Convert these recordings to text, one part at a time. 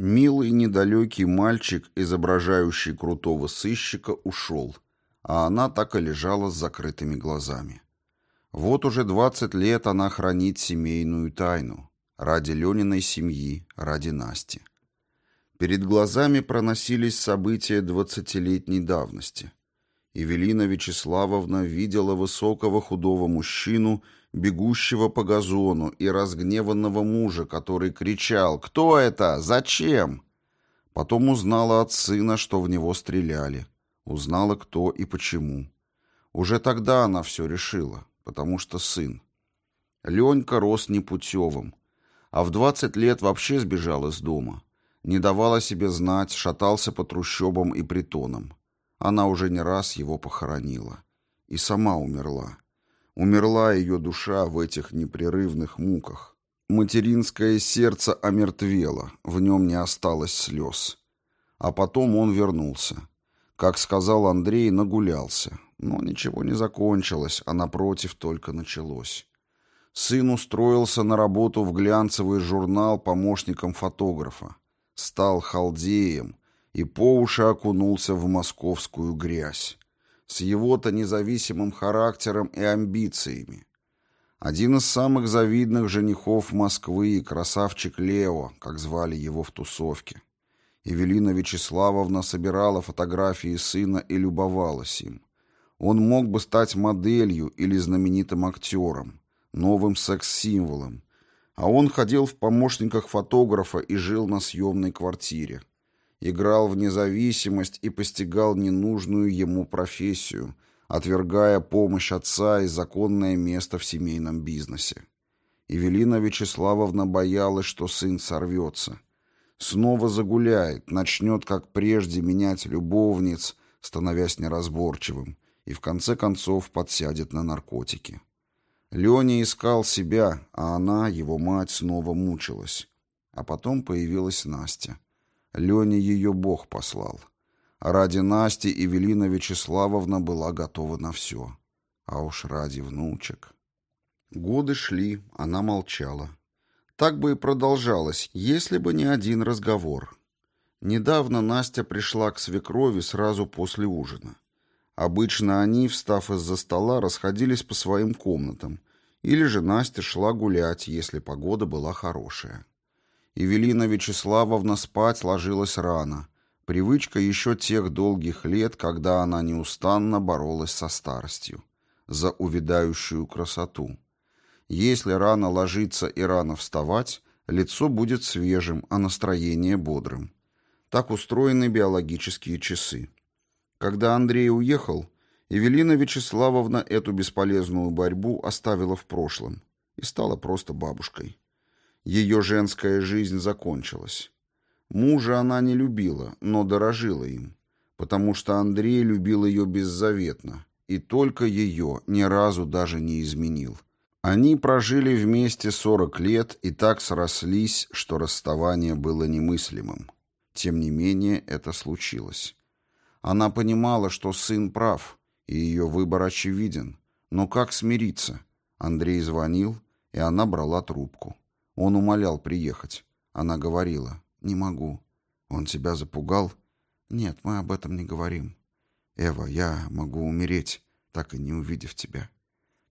Милый недалекий мальчик, изображающий крутого сыщика, ушел, а она так и лежала с закрытыми глазами. Вот уже двадцать лет она хранит семейную тайну. Ради Лениной семьи, ради Насти. Перед глазами проносились события двадцатилетней давности. Евелина Вячеславовна видела высокого худого мужчину, бегущего по газону, и разгневанного мужа, который кричал «Кто это? Зачем?». Потом узнала от сына, что в него стреляли. Узнала, кто и почему. Уже тогда она все решила, потому что сын. Ленька рос непутевым, а в двадцать лет вообще сбежал из дома. Не давала себе знать, шатался по трущобам и притонам. Она уже не раз его похоронила. И сама умерла. Умерла ее душа в этих непрерывных муках. Материнское сердце омертвело, в нем не осталось слез. А потом он вернулся. Как сказал Андрей, нагулялся. Но ничего не закончилось, а напротив только началось. Сын устроился на работу в глянцевый журнал помощником фотографа. Стал халдеем, и по уши окунулся в московскую грязь. С его-то независимым характером и амбициями. Один из самых завидных женихов Москвы, красавчик Лео, как звали его в тусовке. Евелина Вячеславовна собирала фотографии сына и любовалась им. Он мог бы стать моделью или знаменитым актером, новым секс-символом. А он ходил в помощниках фотографа и жил на съемной квартире играл в независимость и постигал ненужную ему профессию, отвергая помощь отца и законное место в семейном бизнесе. Евелина Вячеславовна боялась, что сын сорвется. Снова загуляет, начнет, как прежде, менять любовниц, становясь неразборчивым, и в конце концов подсядет на наркотики. Леня искал себя, а она, его мать, снова мучилась. А потом появилась Настя. Лене ее Бог послал. Ради Насти Эвелина Вячеславовна была готова на все. А уж ради внучек. Годы шли, она молчала. Так бы и продолжалось, если бы не один разговор. Недавно Настя пришла к свекрови сразу после ужина. Обычно они, встав из-за стола, расходились по своим комнатам, или же Настя шла гулять, если погода была хорошая. Евелина Вячеславовна спать ложилась рано. Привычка еще тех долгих лет, когда она неустанно боролась со старостью. За увядающую красоту. Если рано ложиться и рано вставать, лицо будет свежим, а настроение бодрым. Так устроены биологические часы. Когда Андрей уехал, Евелина Вячеславовна эту бесполезную борьбу оставила в прошлом и стала просто бабушкой. Ее женская жизнь закончилась. Мужа она не любила, но дорожила им, потому что Андрей любил ее беззаветно, и только ее ни разу даже не изменил. Они прожили вместе 40 лет и так срослись, что расставание было немыслимым. Тем не менее, это случилось. Она понимала, что сын прав, и ее выбор очевиден. Но как смириться? Андрей звонил, и она брала трубку. Он умолял приехать. Она говорила, «Не могу». «Он тебя запугал?» «Нет, мы об этом не говорим». «Эва, я могу умереть, так и не увидев тебя».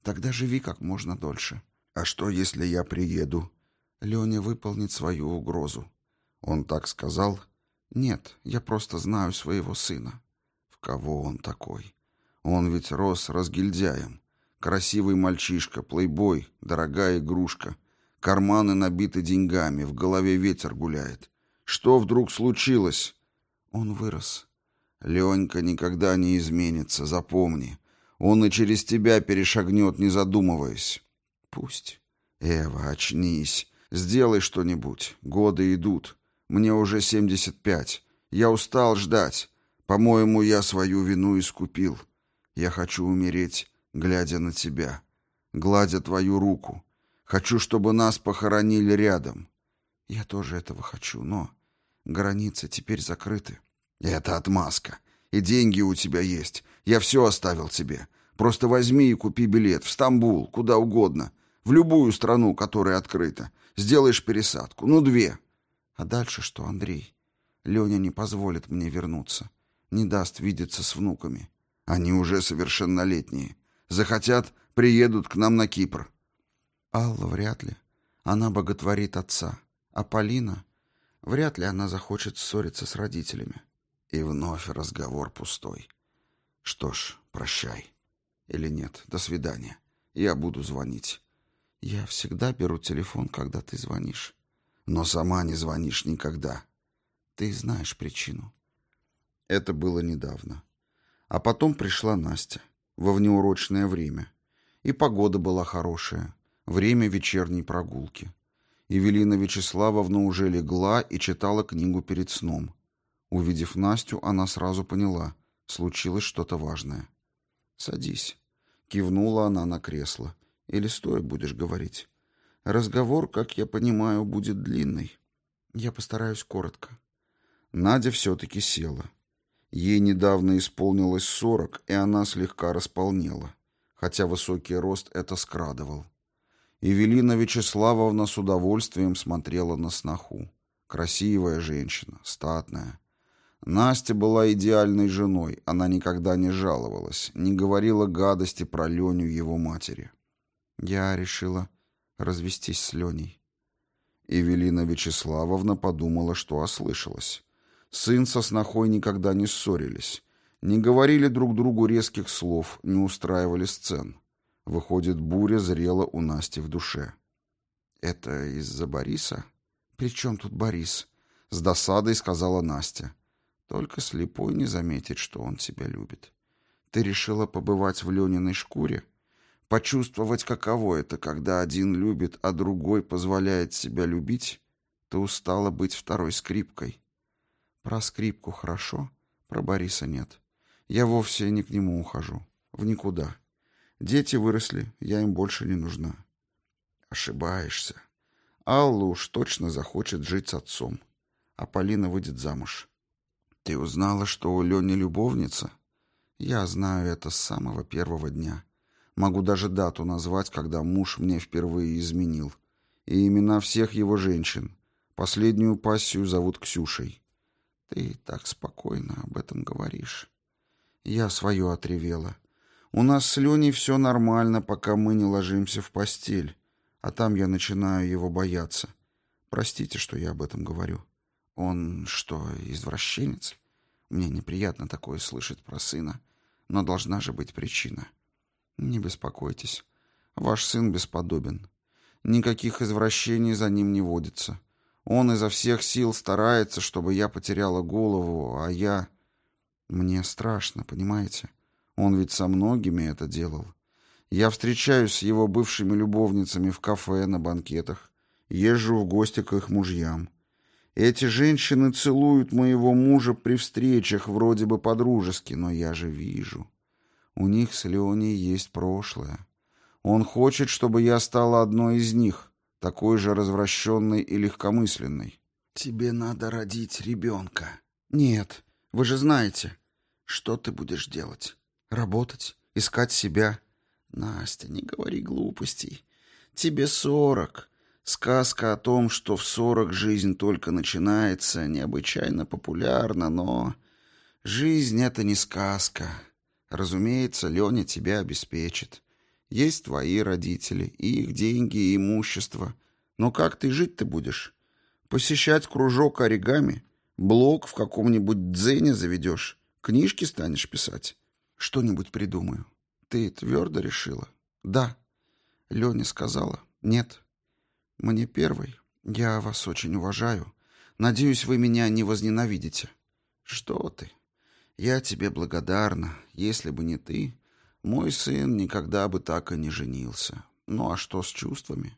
«Тогда живи как можно дольше». «А что, если я приеду?» «Леня выполнит свою угрозу». «Он так сказал?» «Нет, я просто знаю своего сына». «В кого он такой?» «Он ведь рос разгильдяем. Красивый мальчишка, плейбой, дорогая игрушка». Карманы набиты деньгами, в голове ветер гуляет. Что вдруг случилось? Он вырос. Ленька никогда не изменится, запомни. Он и через тебя перешагнет, не задумываясь. Пусть. Эва, очнись. Сделай что-нибудь. Годы идут. Мне уже семьдесят пять. Я устал ждать. По-моему, я свою вину искупил. Я хочу умереть, глядя на тебя, гладя твою руку, Хочу, чтобы нас похоронили рядом. Я тоже этого хочу, но границы теперь закрыты. Это отмазка. И деньги у тебя есть. Я все оставил тебе. Просто возьми и купи билет в Стамбул, куда угодно, в любую страну, которая открыта. Сделаешь пересадку. Ну, две. А дальше что, Андрей? Леня не позволит мне вернуться. Не даст видеться с внуками. Они уже совершеннолетние. Захотят, приедут к нам на Кипр. Алла вряд ли. Она боготворит отца. А Полина... Вряд ли она захочет ссориться с родителями. И вновь разговор пустой. Что ж, прощай. Или нет, до свидания. Я буду звонить. Я всегда беру телефон, когда ты звонишь. Но сама не звонишь никогда. Ты знаешь причину. Это было недавно. А потом пришла Настя. Во внеурочное время. И погода была хорошая. Время вечерней прогулки. Евелина Вячеславовна уже легла и читала книгу перед сном. Увидев Настю, она сразу поняла. Случилось что-то важное. «Садись». Кивнула она на кресло. «Или стоя будешь говорить?» Разговор, как я понимаю, будет длинный. Я постараюсь коротко. Надя все-таки села. Ей недавно исполнилось сорок, и она слегка располнела, хотя высокий рост это скрадывал. Евелина Вячеславовна с удовольствием смотрела на сноху. Красивая женщина, статная. Настя была идеальной женой, она никогда не жаловалась, не говорила гадости про Леню его матери. Я решила развестись с Леней. Эвелина Вячеславовна подумала, что ослышалась. Сын со снохой никогда не ссорились, не говорили друг другу резких слов, не устраивали сцен. Выходит, буря зрела у Насти в душе. «Это из-за Бориса?» «При чем тут Борис?» — с досадой сказала Настя. «Только слепой не заметит, что он тебя любит. Ты решила побывать в Лениной шкуре?» Почувствовать, каково это, когда один любит, а другой позволяет себя любить, ты устала быть второй скрипкой. Про скрипку хорошо, про Бориса нет. Я вовсе не к нему ухожу. В никуда. Дети выросли, я им больше не нужна. Ошибаешься. Алла уж точно захочет жить с отцом. А Полина выйдет замуж. Ты узнала, что у Лени любовница? Я знаю это с самого первого дня. Могу даже дату назвать, когда муж мне впервые изменил. И имена всех его женщин. Последнюю пассию зовут Ксюшей. Ты так спокойно об этом говоришь. Я свое отревела. У нас с Леней все нормально, пока мы не ложимся в постель. А там я начинаю его бояться. Простите, что я об этом говорю. Он что, извращенец? Мне неприятно такое слышать про сына. Но должна же быть причина. — не беспокойтесь. Ваш сын бесподобен. Никаких извращений за ним не водится. Он изо всех сил старается, чтобы я потеряла голову, а я... Мне страшно, понимаете? Он ведь со многими это делал. Я встречаюсь с его бывшими любовницами в кафе, на банкетах. Езжу в гости к их мужьям. Эти женщины целуют моего мужа при встречах, вроде бы по-дружески, но я же вижу. У них с Леоней есть прошлое. Он хочет, чтобы я стала одной из них, такой же развращенной и легкомысленной. Тебе надо родить ребенка. Нет, вы же знаете. Что ты будешь делать? Работать? Искать себя? Настя, не говори глупостей. Тебе сорок. Сказка о том, что в сорок жизнь только начинается, необычайно популярна, но... Жизнь — это не сказка. Разумеется, Леня тебя обеспечит. Есть твои родители, и их деньги, и имущество. Но как ты жить-то будешь? Посещать кружок оригами? Блог в каком-нибудь дзене заведешь? Книжки станешь писать? Что-нибудь придумаю. Ты твердо решила? Да. Леня сказала. Нет. Мне первый. Я вас очень уважаю. Надеюсь, вы меня не возненавидите. Что ты? Я тебе благодарна. Если бы не ты, мой сын никогда бы так и не женился. Ну а что с чувствами?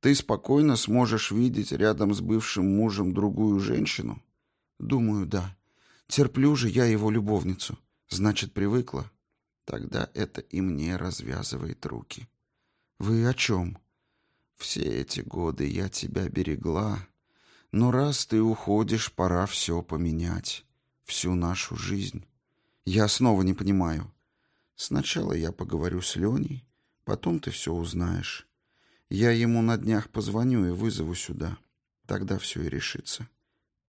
Ты спокойно сможешь видеть рядом с бывшим мужем другую женщину? Думаю, да. Терплю же я его любовницу. Значит, привыкла. Тогда это и мне развязывает руки. Вы о чем? Все эти годы я тебя берегла. Но раз ты уходишь, пора все поменять всю нашу жизнь. Я снова не понимаю. Сначала я поговорю с Леней, потом ты все узнаешь. Я ему на днях позвоню и вызову сюда. Тогда все и решится.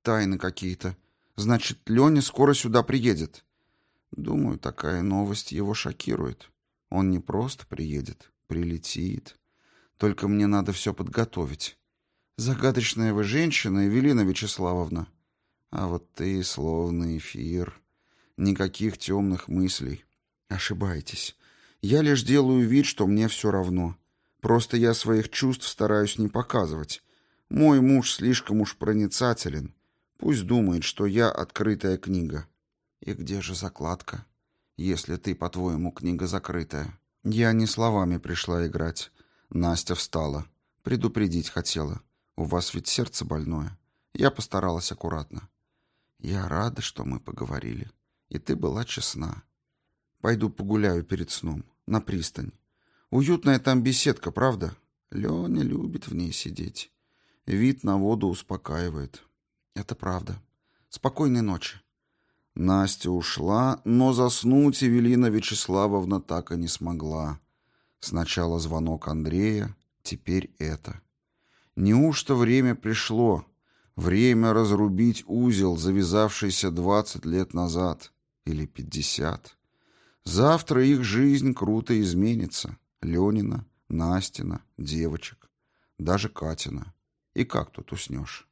Тайны какие-то. Значит, Леня скоро сюда приедет. Думаю, такая новость его шокирует. Он не просто приедет, прилетит. Только мне надо все подготовить. Загадочная вы женщина, Эвелина Вячеславовна. А вот ты словно эфир. Никаких темных мыслей. Ошибаетесь. Я лишь делаю вид, что мне все равно. Просто я своих чувств стараюсь не показывать. Мой муж слишком уж проницателен. Пусть думает, что я открытая книга. И где же закладка? Если ты, по-твоему, книга закрытая. Я не словами пришла играть. Настя встала. Предупредить хотела. У вас ведь сердце больное. Я постаралась аккуратно. Я рада, что мы поговорили. И ты была честна. Пойду погуляю перед сном. На пристань. Уютная там беседка, правда? Леня любит в ней сидеть. Вид на воду успокаивает. Это правда. Спокойной ночи. Настя ушла, но заснуть Эвелина Вячеславовна так и не смогла. Сначала звонок Андрея, теперь это. Неужто время пришло? Время разрубить узел, завязавшийся двадцать лет назад. Или пятьдесят. Завтра их жизнь круто изменится. Ленина, Настина, девочек, даже Катина. И как тут уснешь?